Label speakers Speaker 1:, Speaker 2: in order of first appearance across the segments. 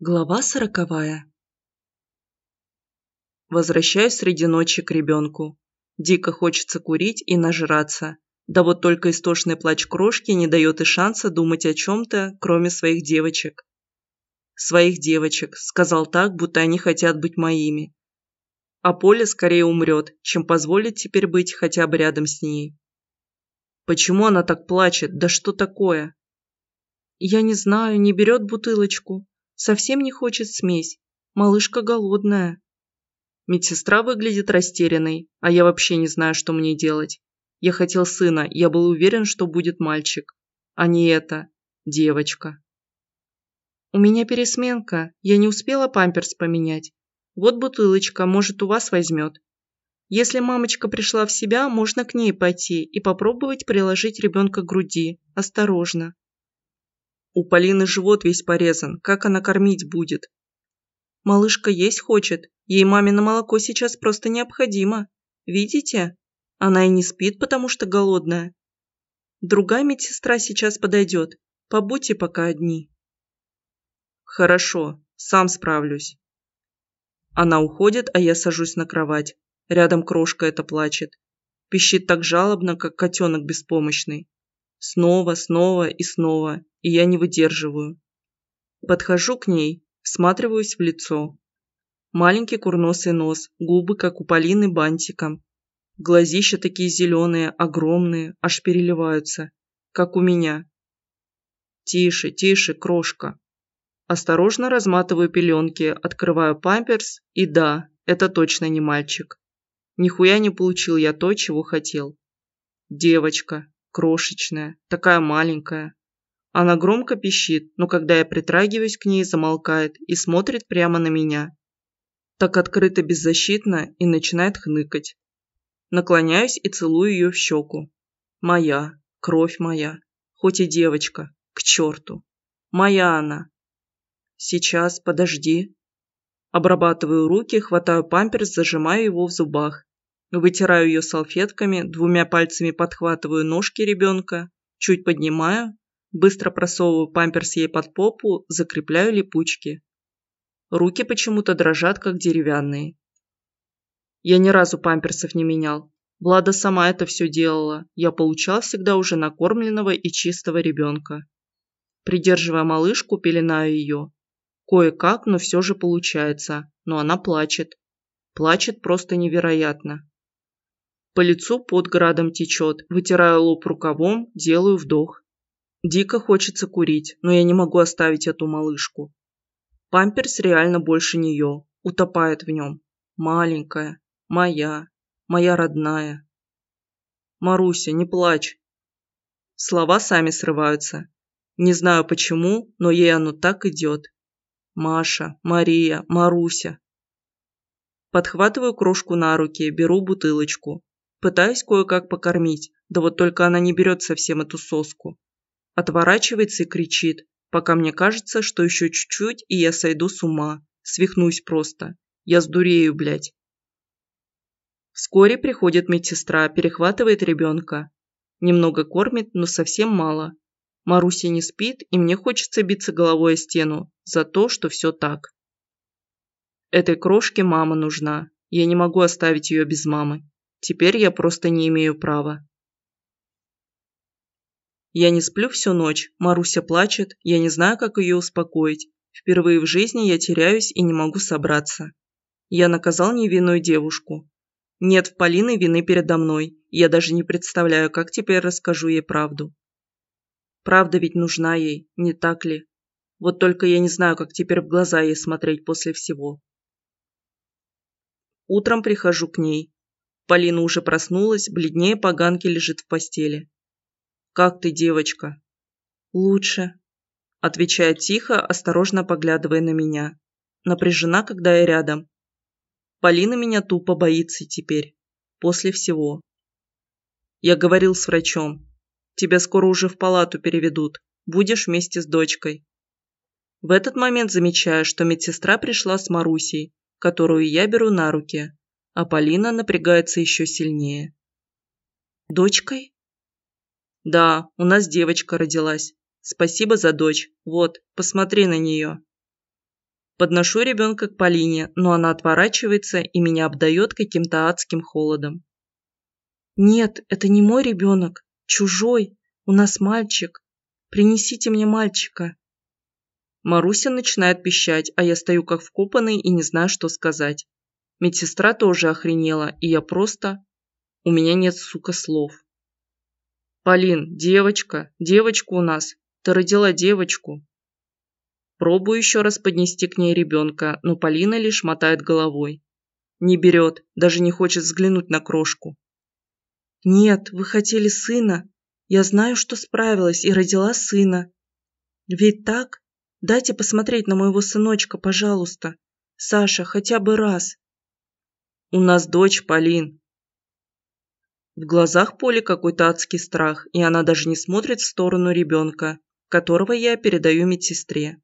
Speaker 1: Глава сороковая. Возвращаюсь среди ночи к ребенку. Дико хочется курить и нажраться. Да вот только истошный плач крошки не дает и шанса думать о чем-то, кроме своих девочек. «Своих девочек», сказал так, будто они хотят быть моими. А Поля скорее умрет, чем позволит теперь быть хотя бы рядом с ней. Почему она так плачет? Да что такое? Я не знаю, не берет бутылочку. Совсем не хочет смесь. Малышка голодная. Медсестра выглядит растерянной, а я вообще не знаю, что мне делать. Я хотел сына, я был уверен, что будет мальчик. А не это. Девочка. У меня пересменка. Я не успела памперс поменять. Вот бутылочка, может, у вас возьмет. Если мамочка пришла в себя, можно к ней пойти и попробовать приложить ребенка к груди. Осторожно. У Полины живот весь порезан, как она кормить будет? Малышка есть хочет, ей мамино молоко сейчас просто необходимо. Видите? Она и не спит, потому что голодная. Другая медсестра сейчас подойдет, побудьте пока одни. Хорошо, сам справлюсь. Она уходит, а я сажусь на кровать. Рядом крошка это плачет. Пищит так жалобно, как котенок беспомощный. Снова, снова и снова, и я не выдерживаю. Подхожу к ней, всматриваюсь в лицо. Маленький курносый нос, губы, как у Полины, бантиком. Глазища такие зеленые, огромные, аж переливаются, как у меня. Тише, тише, крошка. Осторожно разматываю пеленки, открываю памперс, и да, это точно не мальчик. Нихуя не получил я то, чего хотел. Девочка, крошечная, такая маленькая. Она громко пищит, но когда я притрагиваюсь к ней, замолкает и смотрит прямо на меня. Так открыто беззащитно и начинает хныкать. Наклоняюсь и целую ее в щеку. Моя, кровь моя, хоть и девочка, к черту. Моя она. Сейчас, подожди. Обрабатываю руки, хватаю памперс, зажимаю его в зубах. Вытираю ее салфетками, двумя пальцами подхватываю ножки ребенка, чуть поднимаю, быстро просовываю памперс ей под попу, закрепляю липучки. Руки почему-то дрожат, как деревянные. Я ни разу памперсов не менял. Влада сама это все делала. Я получал всегда уже накормленного и чистого ребенка. Придерживая малышку, пеленаю ее. Кое-как, но все же получается. Но она плачет. Плачет просто невероятно. По лицу под градом течет, вытираю лоб рукавом, делаю вдох. Дико хочется курить, но я не могу оставить эту малышку. Памперс реально больше нее, утопает в нем. Маленькая, моя, моя родная. Маруся, не плачь. Слова сами срываются. Не знаю почему, но ей оно так идет. Маша, Мария, Маруся. Подхватываю крошку на руки, беру бутылочку. Пытаюсь кое-как покормить, да вот только она не берет совсем эту соску. Отворачивается и кричит, пока мне кажется, что еще чуть-чуть, и я сойду с ума. Свихнусь просто. Я сдурею, блядь. Вскоре приходит медсестра, перехватывает ребенка. Немного кормит, но совсем мало. Маруся не спит, и мне хочется биться головой о стену за то, что все так. Этой крошке мама нужна. Я не могу оставить ее без мамы. Теперь я просто не имею права. Я не сплю всю ночь, Маруся плачет, я не знаю, как ее успокоить. Впервые в жизни я теряюсь и не могу собраться. Я наказал невинную девушку. Нет в Полины вины передо мной, я даже не представляю, как теперь расскажу ей правду. Правда ведь нужна ей, не так ли? Вот только я не знаю, как теперь в глаза ей смотреть после всего. Утром прихожу к ней, Полина уже проснулась, бледнее поганки лежит в постели. «Как ты, девочка?» «Лучше», – отвечает тихо, осторожно поглядывая на меня. Напряжена, когда я рядом. Полина меня тупо боится теперь, после всего. Я говорил с врачом. Тебя скоро уже в палату переведут. Будешь вместе с дочкой. В этот момент замечаю, что медсестра пришла с Марусей, которую я беру на руки а Полина напрягается еще сильнее. «Дочкой?» «Да, у нас девочка родилась. Спасибо за дочь. Вот, посмотри на нее». Подношу ребенка к Полине, но она отворачивается и меня обдает каким-то адским холодом. «Нет, это не мой ребенок, чужой, у нас мальчик. Принесите мне мальчика». Маруся начинает пищать, а я стою как вкопанный и не знаю, что сказать. Медсестра тоже охренела, и я просто... У меня нет, сука, слов. «Полин, девочка, девочка у нас. Ты родила девочку». Пробую еще раз поднести к ней ребенка, но Полина лишь мотает головой. Не берет, даже не хочет взглянуть на крошку. «Нет, вы хотели сына. Я знаю, что справилась и родила сына. Ведь так? Дайте посмотреть на моего сыночка, пожалуйста. Саша, хотя бы раз». «У нас дочь, Полин». В глазах Поли какой-то адский страх, и она даже не смотрит в сторону ребенка, которого я передаю медсестре.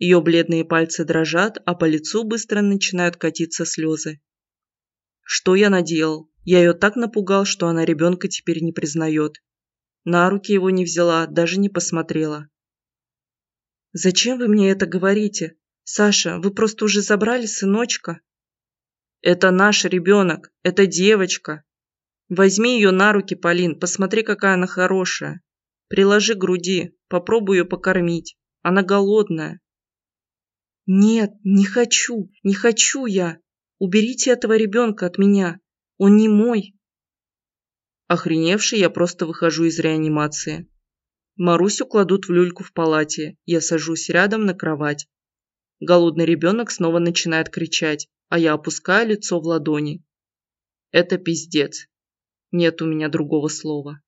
Speaker 1: Ее бледные пальцы дрожат, а по лицу быстро начинают катиться слезы. Что я наделал? Я ее так напугал, что она ребенка теперь не признает. На руки его не взяла, даже не посмотрела. «Зачем вы мне это говорите? Саша, вы просто уже забрали сыночка?» «Это наш ребенок, это девочка. Возьми ее на руки, Полин, посмотри, какая она хорошая. Приложи к груди, попробуй ее покормить. Она голодная. «Нет, не хочу, не хочу я! Уберите этого ребенка от меня! Он не мой!» Охреневший, я просто выхожу из реанимации. Марусю кладут в люльку в палате, я сажусь рядом на кровать. Голодный ребенок снова начинает кричать, а я опускаю лицо в ладони. Это пиздец. Нет у меня другого слова.